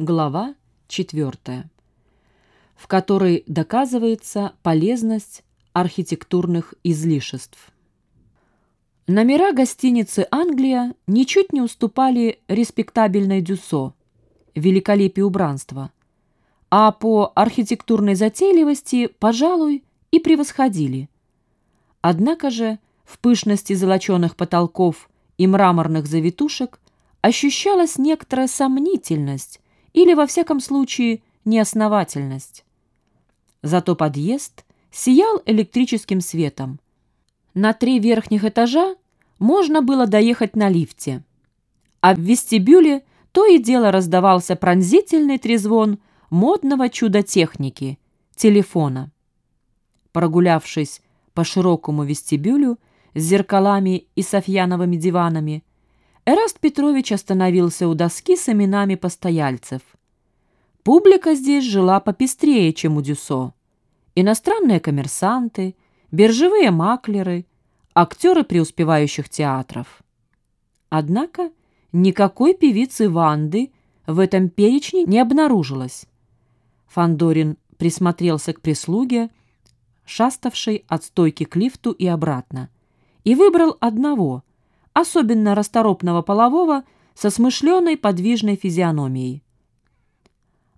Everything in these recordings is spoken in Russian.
Глава 4. В которой доказывается полезность архитектурных излишеств. Номера гостиницы «Англия» ничуть не уступали респектабельной Дюсо, великолепию убранства, а по архитектурной затейливости, пожалуй, и превосходили. Однако же в пышности золоченых потолков и мраморных завитушек ощущалась некоторая сомнительность или, во всяком случае, неосновательность. Зато подъезд сиял электрическим светом. На три верхних этажа можно было доехать на лифте, а в вестибюле то и дело раздавался пронзительный трезвон модного чуда техники – телефона. Прогулявшись по широкому вестибюлю с зеркалами и софьяновыми диванами, Эраст Петрович остановился у доски с именами постояльцев. Публика здесь жила попестрее, чем у Дюсо. Иностранные коммерсанты, биржевые маклеры, актеры преуспевающих театров. Однако никакой певицы Ванды в этом перечне не обнаружилось. Фандорин присмотрелся к прислуге, шаставшей от стойки к лифту и обратно, и выбрал одного, особенно расторопного полового, со смышленой подвижной физиономией.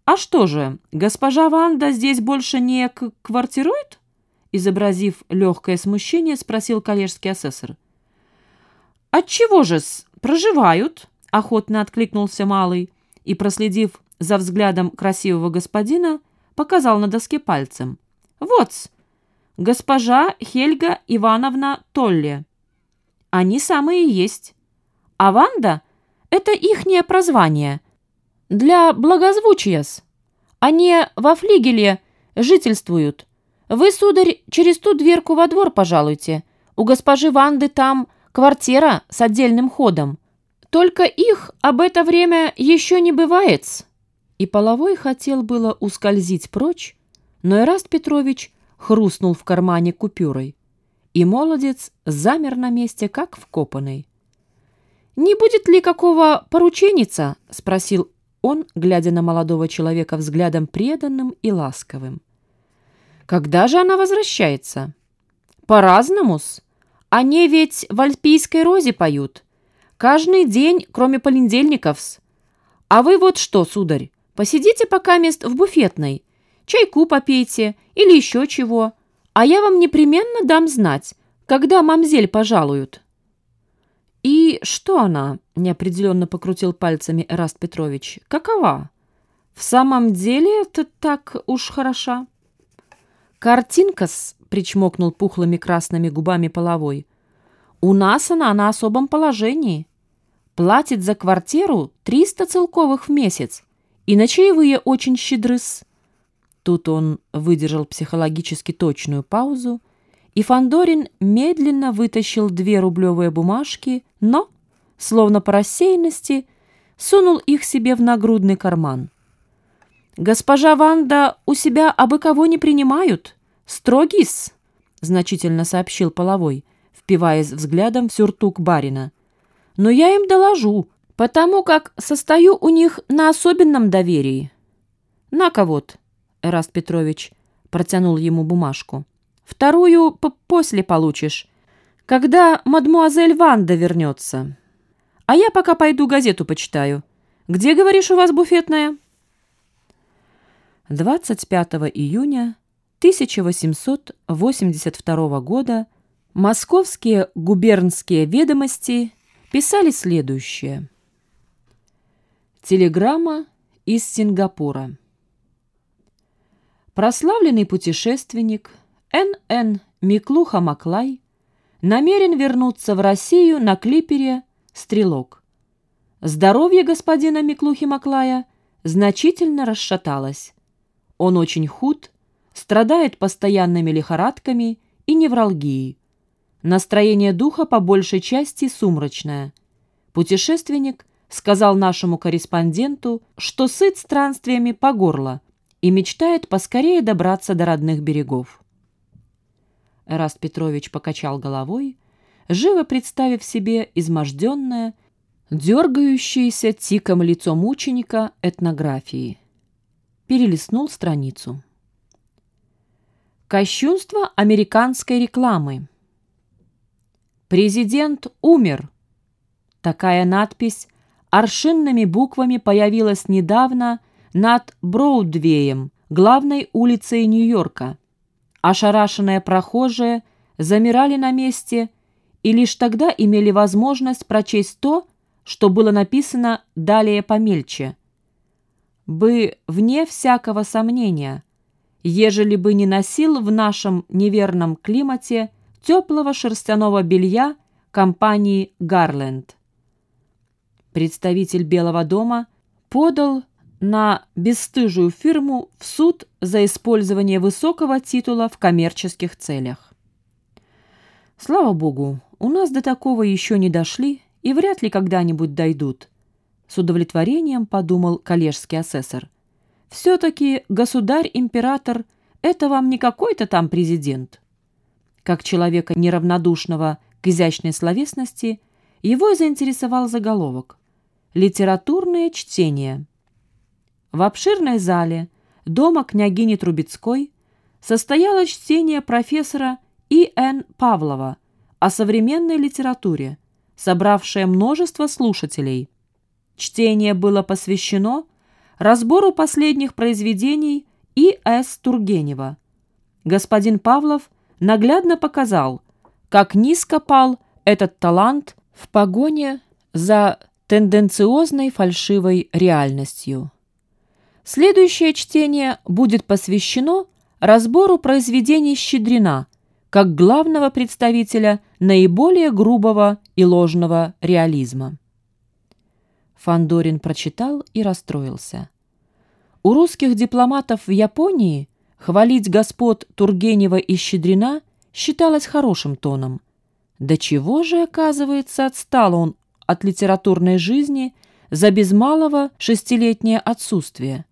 «А что же, госпожа Ванда здесь больше не квартирует?» Изобразив легкое смущение, спросил коллежский асессор. «Отчего же-с, проживают?» — охотно откликнулся малый и, проследив за взглядом красивого господина, показал на доске пальцем. «Вот-с, госпожа Хельга Ивановна Толле». Они самые и есть. А Ванда — это ихнее прозвание. Для благозвучия-с. Они во флигеле жительствуют. Вы, сударь, через ту дверку во двор пожалуйте. У госпожи Ванды там квартира с отдельным ходом. Только их об это время еще не бывает. И Половой хотел было ускользить прочь, но Эраст Петрович хрустнул в кармане купюрой и молодец замер на месте, как вкопанный. «Не будет ли какого порученица?» — спросил он, глядя на молодого человека взглядом преданным и ласковым. «Когда же она возвращается?» «По-разному-с. Они ведь в альпийской розе поют. Каждый день, кроме понедельников-с. А вы вот что, сударь, посидите пока мест в буфетной, чайку попейте или еще чего, а я вам непременно дам знать, когда мамзель пожалуют». «И что она?» — неопределенно покрутил пальцами Эраст Петрович. «Какова? В самом деле это так уж хороша?» «Картинка-с», — причмокнул пухлыми красными губами половой. «У нас она на особом положении. Платит за квартиру триста целковых в месяц, и на чаевые очень щедры-с». Тут он выдержал психологически точную паузу, и Фандорин медленно вытащил две рублевые бумажки, но, словно по рассеянности, сунул их себе в нагрудный карман. «Госпожа Ванда у себя абы кого не принимают. Строгис», — значительно сообщил Половой, впиваясь взглядом в сюртук барина. «Но я им доложу, потому как состою у них на особенном доверии. На-ка вот, Эраст Петрович протянул ему бумажку. «Вторую после получишь, когда мадмуазель Ванда вернется. А я пока пойду газету почитаю. Где, говоришь, у вас буфетная?» 25 июня 1882 года московские губернские ведомости писали следующее. Телеграмма из Сингапура. Прославленный путешественник Н.Н. Миклуха Маклай намерен вернуться в Россию на клипере «Стрелок». Здоровье господина Миклухи Маклая значительно расшаталось. Он очень худ, страдает постоянными лихорадками и невралгией. Настроение духа по большей части сумрачное. Путешественник сказал нашему корреспонденту, что сыт странствиями по горло – и мечтает поскорее добраться до родных берегов. Эраст Петрович покачал головой, живо представив себе изможденное, Дергающееся тиком лицо мученика этнографии. Перелистнул страницу. Кощунство американской рекламы. Президент умер. Такая надпись аршинными буквами появилась недавно над Броудвеем, главной улицей Нью-Йорка. Ошарашенные прохожие замирали на месте и лишь тогда имели возможность прочесть то, что было написано далее помельче. «Бы, вне всякого сомнения, ежели бы не носил в нашем неверном климате теплого шерстяного белья компании «Гарленд». Представитель Белого дома подал на бесстыжую фирму в суд за использование высокого титула в коммерческих целях. Слава богу, у нас до такого еще не дошли и вряд ли когда-нибудь дойдут. С удовлетворением подумал коллежский асессор – все-таки государь-император – это вам не какой-то там президент. Как человека неравнодушного к изящной словесности, его заинтересовал заголовок «Литературное чтение». В обширной зале дома княгини Трубецкой состояло чтение профессора И.Н. Павлова о современной литературе, собравшее множество слушателей. Чтение было посвящено разбору последних произведений И. С. Тургенева. Господин Павлов наглядно показал, как низко пал этот талант в погоне за тенденциозной фальшивой реальностью. Следующее чтение будет посвящено разбору произведений Щедрина как главного представителя наиболее грубого и ложного реализма. Фандорин прочитал и расстроился. У русских дипломатов в Японии хвалить господ Тургенева и Щедрина считалось хорошим тоном. До чего же, оказывается, отстал он от литературной жизни за без малого шестилетнее отсутствие.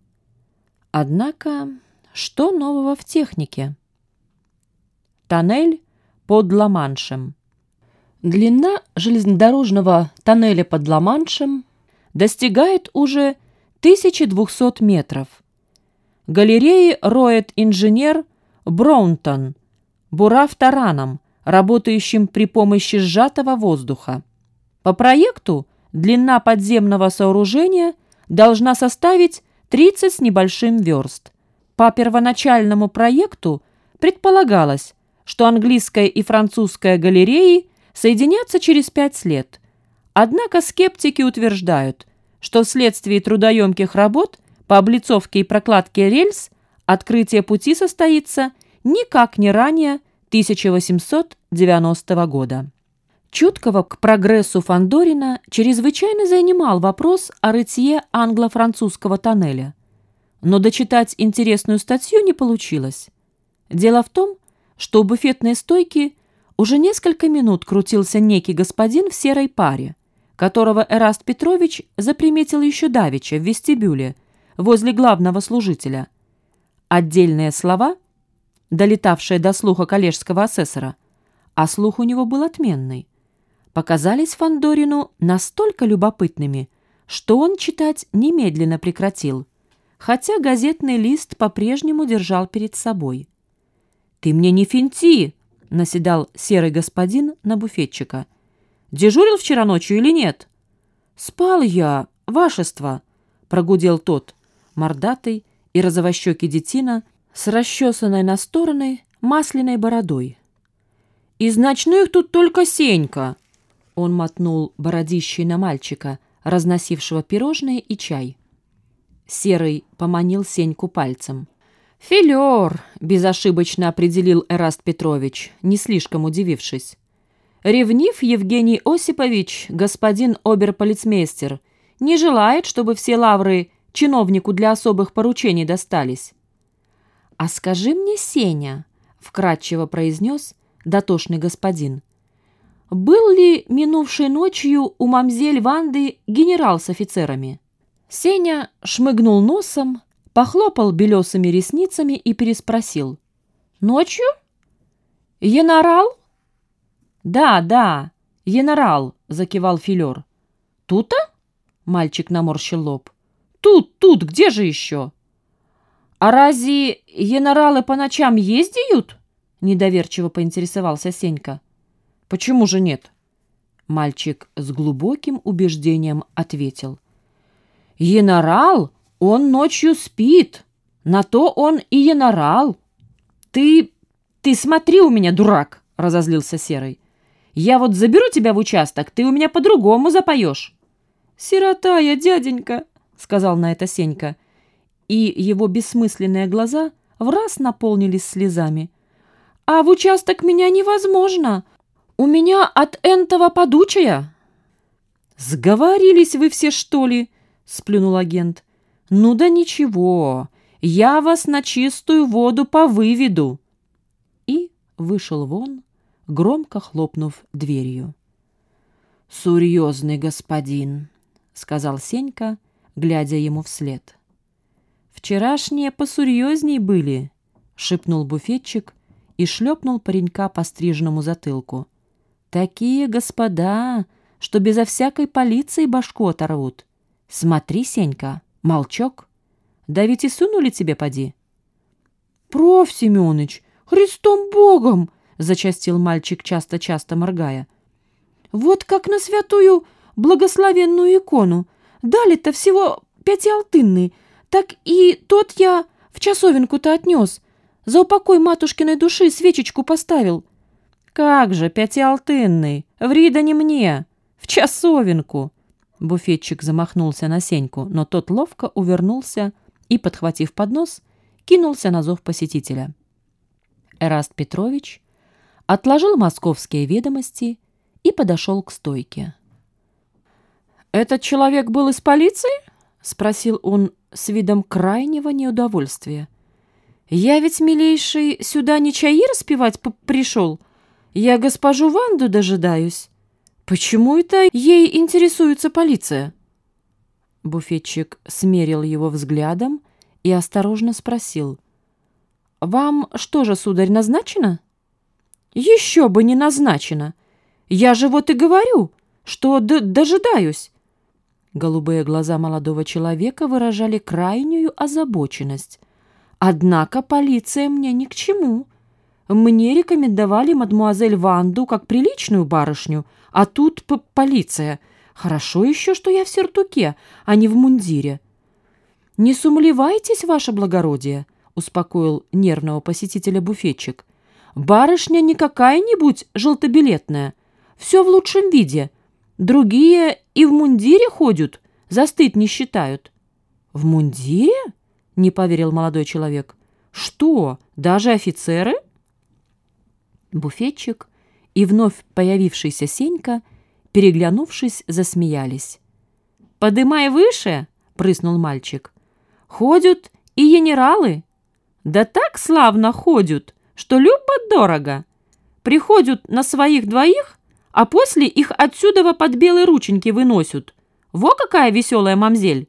Однако, что нового в технике? Тоннель под Ла-Маншем. Длина железнодорожного тоннеля под Ла-Маншем достигает уже 1200 метров. Галереи роет инженер Браунтон, бурав тараном, работающим при помощи сжатого воздуха. По проекту длина подземного сооружения должна составить 30 с небольшим верст. По первоначальному проекту предполагалось, что английская и французская галереи соединятся через пять лет – Однако скептики утверждают, что вследствие трудоемких работ по облицовке и прокладке рельс открытие пути состоится никак не ранее 1890 года. Чуткого к прогрессу Фандорина чрезвычайно занимал вопрос о рытье англо-французского тоннеля. Но дочитать интересную статью не получилось. Дело в том, что у буфетной стойки уже несколько минут крутился некий господин в серой паре, которого Эраст Петрович заприметил еще давеча в вестибюле, возле главного служителя. Отдельные слова, долетавшие до слуха коллежского асессора, а слух у него был отменный, показались Фандорину настолько любопытными, что он читать немедленно прекратил, хотя газетный лист по-прежнему держал перед собой. «Ты мне не финти!» — наседал серый господин на буфетчика — Дежурил вчера ночью или нет?» «Спал я, вашество», — прогудел тот, мордатый и розовощекий детина с расчесанной на стороны масляной бородой. «Из ночных тут только Сенька!» Он мотнул бородищей на мальчика, разносившего пирожные и чай. Серый поманил Сеньку пальцем. «Филер!» — безошибочно определил Эраст Петрович, не слишком удивившись. Ревнив Евгений Осипович, господин оберполицмейстер, не желает, чтобы все лавры чиновнику для особых поручений достались. «А скажи мне, Сеня», — вкратчиво произнес дотошный господин, «был ли минувшей ночью у мамзель Ванды генерал с офицерами?» Сеня шмыгнул носом, похлопал белесыми ресницами и переспросил. «Ночью? Генерал?» «Да, да, генерал», — закивал Филер. «Тут-то?» — мальчик наморщил лоб. «Тут, тут, где же еще?» «А разве генералы по ночам ездят?» — недоверчиво поинтересовался Сенька. «Почему же нет?» Мальчик с глубоким убеждением ответил. «Генерал, он ночью спит. На то он и генерал. Ты... ты смотри у меня, дурак!» — разозлился Серый. «Я вот заберу тебя в участок, ты у меня по-другому запоешь». «Сирота я, дяденька!» — сказал на это Сенька. И его бессмысленные глаза в раз наполнились слезами. «А в участок меня невозможно. У меня от энтова подучая». «Сговорились вы все, что ли?» — сплюнул агент. «Ну да ничего, я вас на чистую воду повыведу». И вышел вон, громко хлопнув дверью. «Серьезный господин», — сказал Сенька, глядя ему вслед. «Вчерашние посерьезней были», — шепнул буфетчик и шлепнул паренька по стриженному затылку. Такие господа, что безо всякой полиции башку оторвут. Смотри, Сенька, молчок. Да ведь и сунули тебе, поди. Проф, Семёныч, Христом Богом, зачастил мальчик, часто-часто моргая. Вот как на святую благословенную икону. Дали-то всего пятиалтынный, так и тот я в часовенку-то отнес. За упокой матушкиной души свечечку поставил. «Как же, пятиалтынный! Да не мне! В часовенку!» Буфетчик замахнулся на Сеньку, но тот ловко увернулся и, подхватив поднос, кинулся на зов посетителя. Эраст Петрович отложил московские ведомости и подошел к стойке. «Этот человек был из полиции?» — спросил он с видом крайнего неудовольствия. «Я ведь, милейший, сюда не чаи распевать пришел, я госпожу Ванду дожидаюсь. Почему это ей интересуется полиция?» Буфетчик смерил его взглядом и осторожно спросил. «Вам что же, сударь, назначено?» «Еще бы не назначено! Я же вот и говорю, что дожидаюсь!» Голубые глаза молодого человека выражали крайнюю озабоченность. «Однако полиция мне ни к чему. Мне рекомендовали мадмуазель Ванду как приличную барышню, а тут п полиция. Хорошо еще, что я в сюртуке, а не в мундире. «Не сумлевайтесь, ваше благородие», — успокоил нервного посетителя буфетчик. «Барышня не какая-нибудь желтобилетная. Все в лучшем виде. Другие и в мундире ходят, застыть не считают». «В мундире?» — не поверил молодой человек. «Что, даже офицеры?» Буфетчик и вновь появившийся Сенька, переглянувшись, засмеялись. «Подымай выше!» — прыснул мальчик. «Ходят и генералы. Да так славно ходят, что любо-дорого. Приходят на своих двоих, а после их отсюда под белые рученьки выносят. Во какая веселая мамзель!»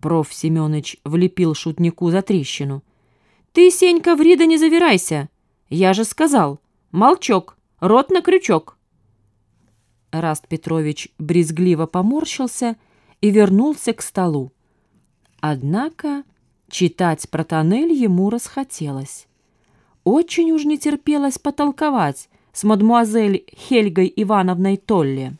Проф. Семёныч влепил шутнику за трещину. «Ты, Сенька, в Рида не завирайся!» Я же сказал, молчок, рот на крючок. Раст Петрович брезгливо поморщился и вернулся к столу. Однако читать про тоннель ему расхотелось. Очень уж не терпелось потолковать с мадмуазель Хельгой Ивановной Толли.